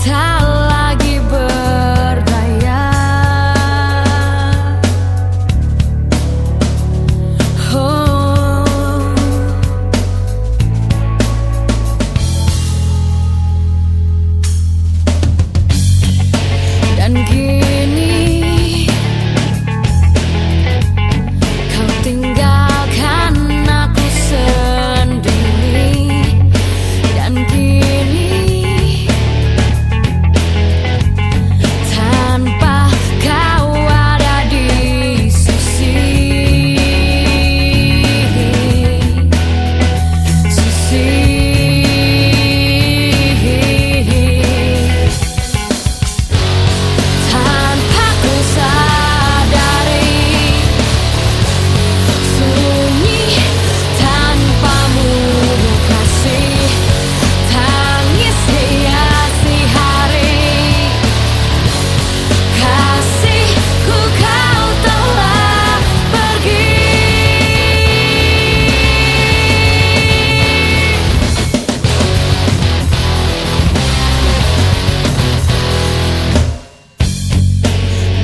time.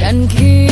and keep